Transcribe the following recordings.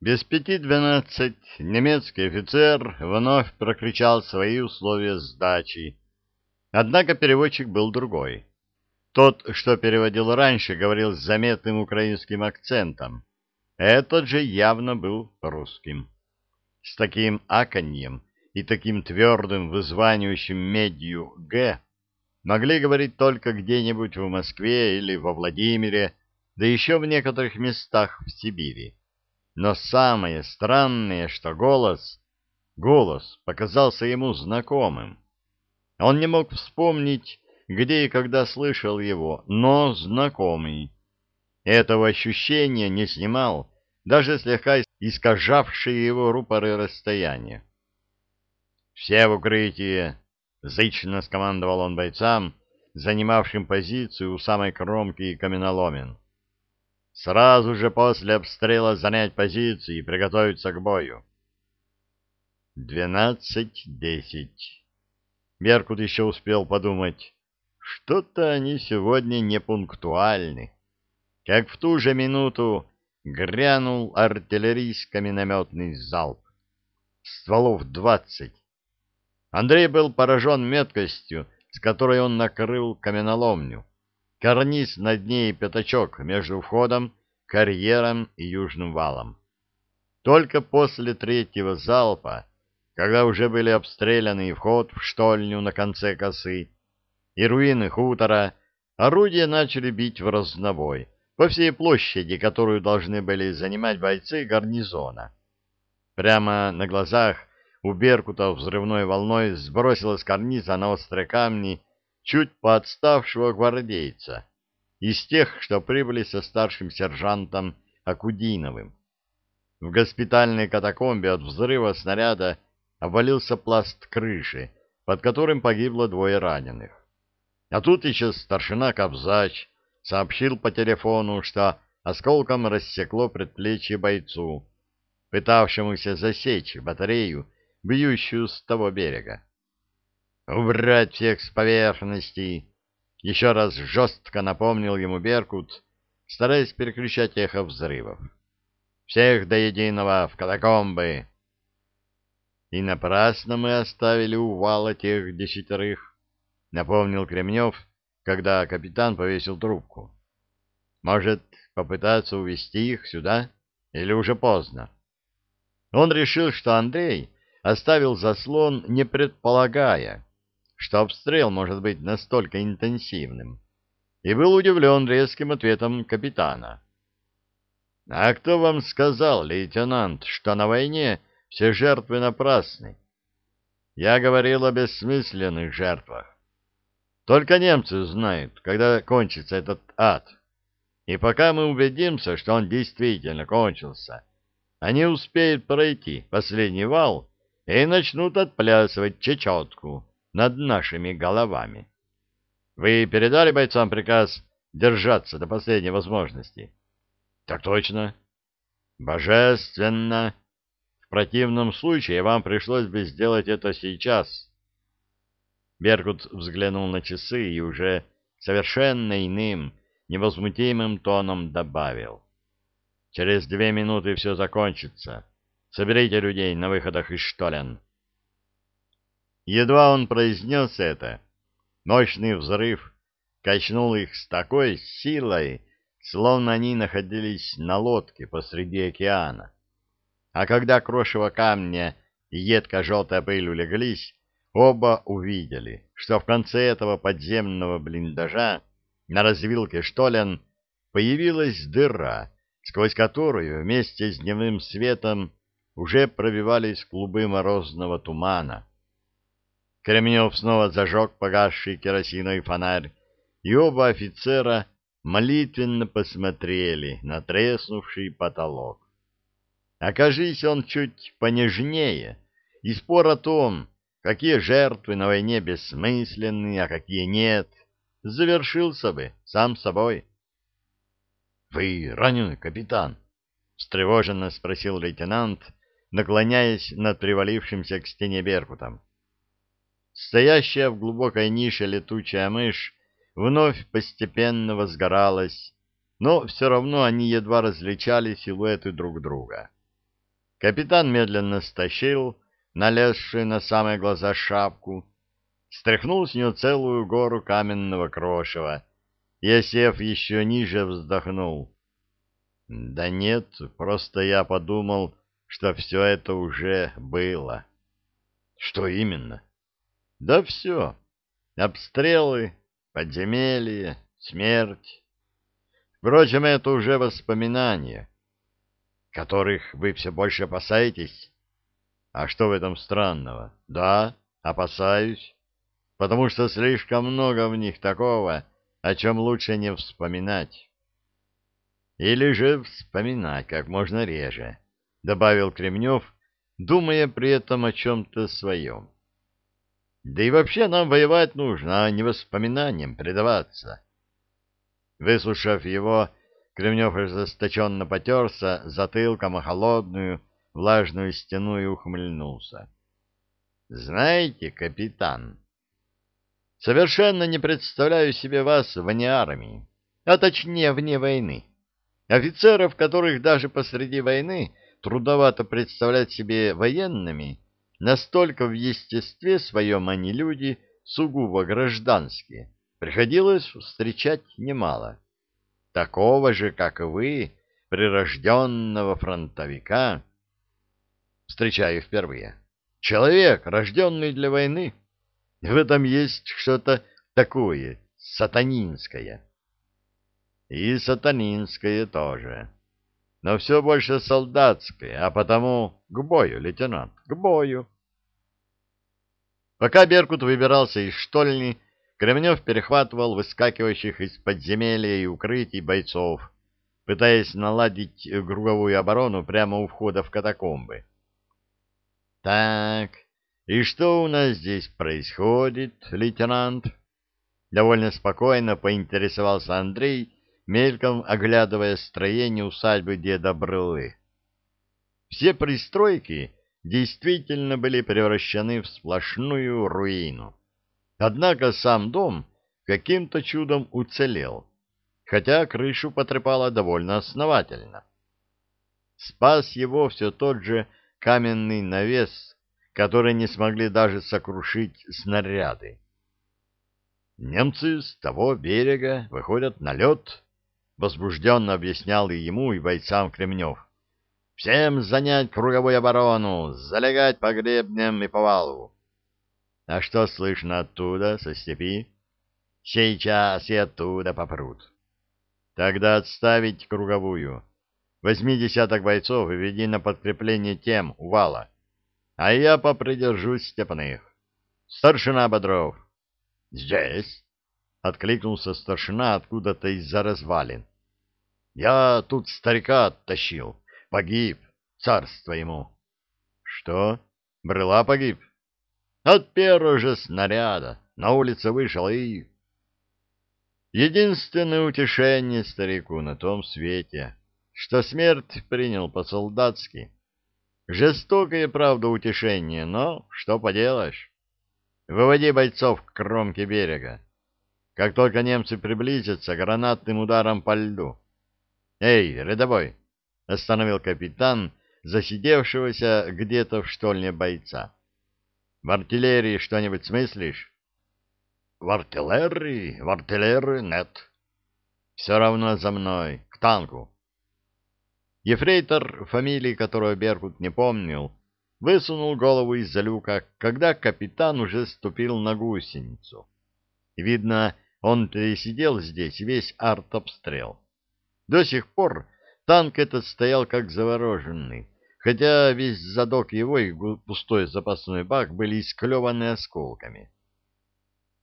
Без пяти двенадцать немецкий офицер вновь прокричал свои условия сдачи. Однако переводчик был другой. Тот, что переводил раньше, говорил с заметным украинским акцентом. Этот же явно был русским. С таким аканьем и таким твердым вызванивающим медью «г» могли говорить только где-нибудь в Москве или во Владимире, да еще в некоторых местах в Сибири. Но самое странное, что голос, голос показался ему знакомым. Он не мог вспомнить, где и когда слышал его, но знакомый. Этого ощущения не снимал, даже слегка искажавшие его рупоры расстояния. «Все в укрытие!» — зычно скомандовал он бойцам, занимавшим позицию у самой кромки каменоломен. «Сразу же после обстрела занять позиции и приготовиться к бою». Двенадцать десять. Беркут еще успел подумать, что-то они сегодня не пунктуальны. Как в ту же минуту грянул артиллерийско-минометный залп. Стволов двадцать. Андрей был поражен меткостью, с которой он накрыл каменоломню. Карниз над ней пятачок между входом, карьером и южным валом. Только после третьего залпа, когда уже были обстреляны вход в штольню на конце косы и руины хутора, орудия начали бить в разнобой по всей площади, которую должны были занимать бойцы гарнизона. Прямо на глазах у Беркута взрывной волной сбросило с карниза на острые камни чуть поотставшего гвардейца, из тех, что прибыли со старшим сержантом Акудиновым. В госпитальной катакомбе от взрыва снаряда обвалился пласт крыши, под которым погибло двое раненых. А тут еще старшина Кобзач сообщил по телефону, что осколком рассекло предплечье бойцу, пытавшемуся засечь батарею, бьющую с того берега. «Убрать всех с поверхности!» Еще раз жестко напомнил ему Беркут, стараясь переключать эхо взрывов. «Всех до единого в катакомбы!» «И напрасно мы оставили у вала тех десятерых», — напомнил Кремнев, когда капитан повесил трубку. «Может, попытаться увести их сюда? Или уже поздно?» Он решил, что Андрей оставил заслон, не предполагая, что обстрел может быть настолько интенсивным, и был удивлен резким ответом капитана. — А кто вам сказал, лейтенант, что на войне все жертвы напрасны? Я говорил о бессмысленных жертвах. Только немцы знают, когда кончится этот ад. И пока мы убедимся, что он действительно кончился, они успеют пройти последний вал и начнут отплясывать чечетку над нашими головами. Вы передали бойцам приказ держаться до последней возможности? Так точно. Божественно. В противном случае вам пришлось бы сделать это сейчас. Беркут взглянул на часы и уже совершенно иным, невозмутимым тоном добавил. Через две минуты все закончится. Соберите людей на выходах из Штолен. Едва он произнес это, мощный взрыв качнул их с такой силой, словно они находились на лодке посреди океана. А когда крошево камня и едко-желтая пыль улеглись, оба увидели, что в конце этого подземного блиндажа на развилке Штолен появилась дыра, сквозь которую вместе с дневным светом уже пробивались клубы морозного тумана. Кремнев снова зажег погасший керосиновый фонарь, и оба офицера молитвенно посмотрели на треснувший потолок. Окажись он чуть понежнее, и спор о том, какие жертвы на войне бессмысленны, а какие нет, завершился бы сам собой. — Вы ранены, капитан? — встревоженно спросил лейтенант, наклоняясь над привалившимся к стене Беркутом. Стоящая в глубокой нише летучая мышь вновь постепенно возгоралась, но все равно они едва различали силуэты друг друга. Капитан медленно стащил налезшую на самые глаза шапку, стряхнул с нее целую гору каменного крошева и, осев еще ниже, вздохнул. Да нет, просто я подумал, что все это уже было. Что именно? Да все. Обстрелы, подземелье, смерть. Впрочем, это уже воспоминания, которых вы все больше опасаетесь. А что в этом странного? Да, опасаюсь, потому что слишком много в них такого, о чем лучше не вспоминать. Или же вспоминать как можно реже, добавил Кремнев, думая при этом о чем-то своем. Да и вообще нам воевать нужно, а не воспоминаниям предаваться. Выслушав его, Кремнев ожесточенно потерся затылком о холодную, влажную стену и ухмыльнулся. — Знаете, капитан, совершенно не представляю себе вас вне армии, а точнее вне войны. Офицеров, которых даже посреди войны трудовато представлять себе военными, настолько в естестве своем они люди сугубо гражданские, приходилось встречать немало. Такого же, как и вы, прирожденного фронтовика, встречаю впервые. Человек, рожденный для войны. В этом есть что-то такое, сатанинское. И сатанинское тоже. Но все больше солдатское, а потому к бою, лейтенант, к бою. Пока Беркут выбирался из штольни, Кремнев перехватывал выскакивающих из подземелья и укрытий бойцов, пытаясь наладить круговую оборону прямо у входа в катакомбы. «Так, и что у нас здесь происходит, лейтенант?» Довольно спокойно поинтересовался Андрей, мельком оглядывая строение усадьбы деда Брылы. Все пристройки действительно были превращены в сплошную руину. Однако сам дом каким-то чудом уцелел, хотя крышу потрепало довольно основательно. Спас его все тот же каменный навес, который не смогли даже сокрушить снаряды. Немцы с того берега выходят на лед, возбужденно объяснял и ему, и бойцам Кремнев. Всем занять круговую оборону, залегать по гребням и по валу. А что слышно оттуда, со степи? Сейчас и оттуда попрут. Тогда отставить круговую. Возьми десяток бойцов и веди на подкрепление тем у вала. А я попридержусь степных. Старшина Бодров. Здесь. — откликнулся старшина откуда-то из-за развалин. — Я тут старика оттащил. Погиб. Царство ему. — Что? Брыла погиб? — От первого же снаряда. На улице вышел и... Единственное утешение старику на том свете, что смерть принял по-солдатски. Жестокое, правда, утешение, но что поделаешь. Выводи бойцов к кромке берега. Как только немцы приблизятся, гранатным ударом по льду. «Эй, рядовой!» — остановил капитан, засидевшегося где-то в штольне бойца. «В артиллерии что-нибудь смыслишь?» «В артиллерии? В артиллерии нет». «Все равно за мной. К танку». Ефрейтор, фамилии которого Беркут не помнил, высунул голову из-за люка, когда капитан уже ступил на гусеницу. Видно, он пересидел здесь весь артобстрел. До сих пор танк этот стоял как завороженный, хотя весь задок его и пустой запасной бак были исклеваны осколками.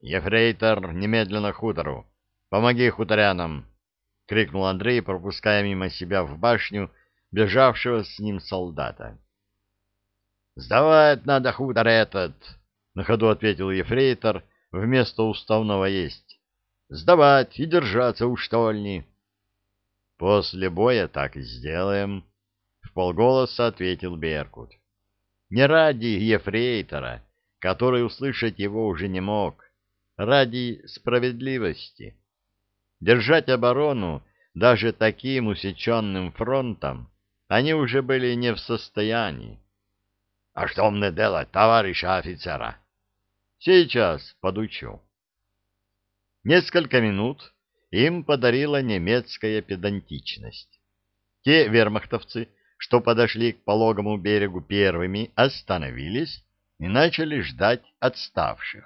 «Ефрейтор, немедленно хутору! Помоги хуторянам!» — крикнул Андрей, пропуская мимо себя в башню бежавшего с ним солдата. «Сдавать надо хутор этот!» — на ходу ответил ефрейтор вместо уставного есть сдавать и держаться у штольни. — После боя так и сделаем, — в полголоса ответил Беркут. Не ради ефрейтора, который услышать его уже не мог, ради справедливости. Держать оборону даже таким усеченным фронтом они уже были не в состоянии. — А что мне делать, товарища офицера? — Сейчас подучу. Несколько минут им подарила немецкая педантичность. Те вермахтовцы, что подошли к пологому берегу первыми, остановились и начали ждать отставших.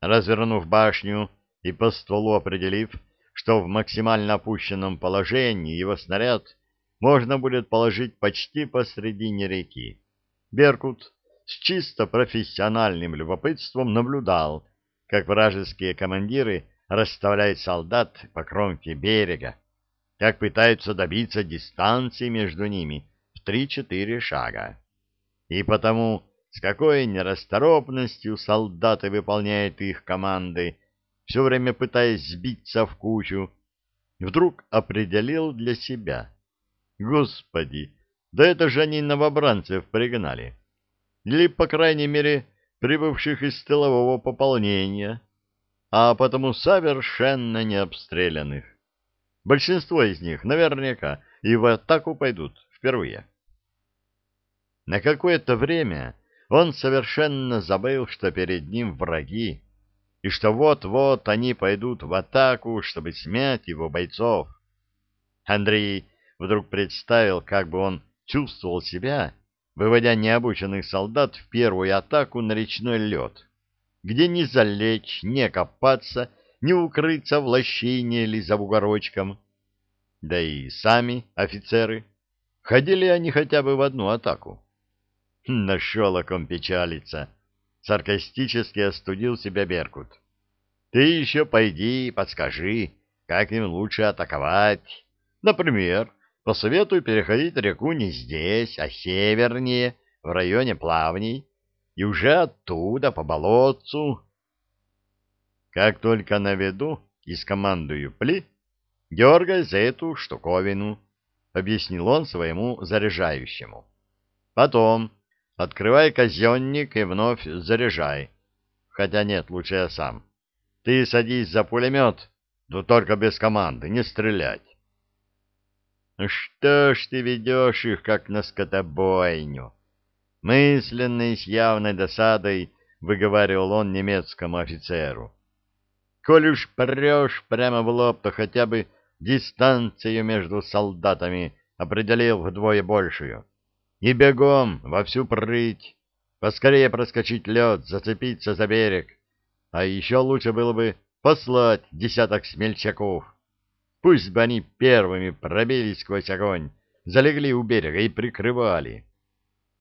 Развернув башню и по стволу определив, что в максимально опущенном положении его снаряд можно будет положить почти посредине реки, Беркут с чисто профессиональным любопытством наблюдал, как вражеские командиры расставляют солдат по кромке берега, как пытаются добиться дистанции между ними в три-четыре шага. И потому, с какой нерасторопностью солдаты выполняют их команды, все время пытаясь сбиться в кучу, вдруг определил для себя. Господи, да это же они новобранцев пригнали. Или, по крайней мере, прибывших из тылового пополнения, а потому совершенно не обстрелянных. Большинство из них наверняка и в атаку пойдут впервые. На какое-то время он совершенно забыл, что перед ним враги, и что вот-вот они пойдут в атаку, чтобы смять его бойцов. Андрей вдруг представил, как бы он чувствовал себя, выводя необученных солдат в первую атаку на речной лед, где не залечь, не копаться, не укрыться в лощине или за бугорочком. Да и сами офицеры. Ходили они хотя бы в одну атаку. Нашел о ком печалиться. Саркастически остудил себя Беркут. Ты еще пойди подскажи, как им лучше атаковать. Например, посоветуй переходить реку не здесь, а севернее, в районе плавней, и уже оттуда по болотцу как только наведу и скомандую «пли», дергай за эту штуковину, — объяснил он своему заряжающему. Потом открывай казенник и вновь заряжай. Хотя нет, лучше я сам. Ты садись за пулемет, но только без команды, не стрелять. Что ж ты ведешь их, как на скотобойню? Мысленно и с явной досадой выговаривал он немецкому офицеру. Коль уж прешь прямо в лоб, то хотя бы дистанцию между солдатами определил вдвое большую. И бегом во всю прыть, поскорее проскочить лед, зацепиться за берег. А еще лучше было бы послать десяток смельчаков. Пусть бы они первыми пробились сквозь огонь, залегли у берега и прикрывали.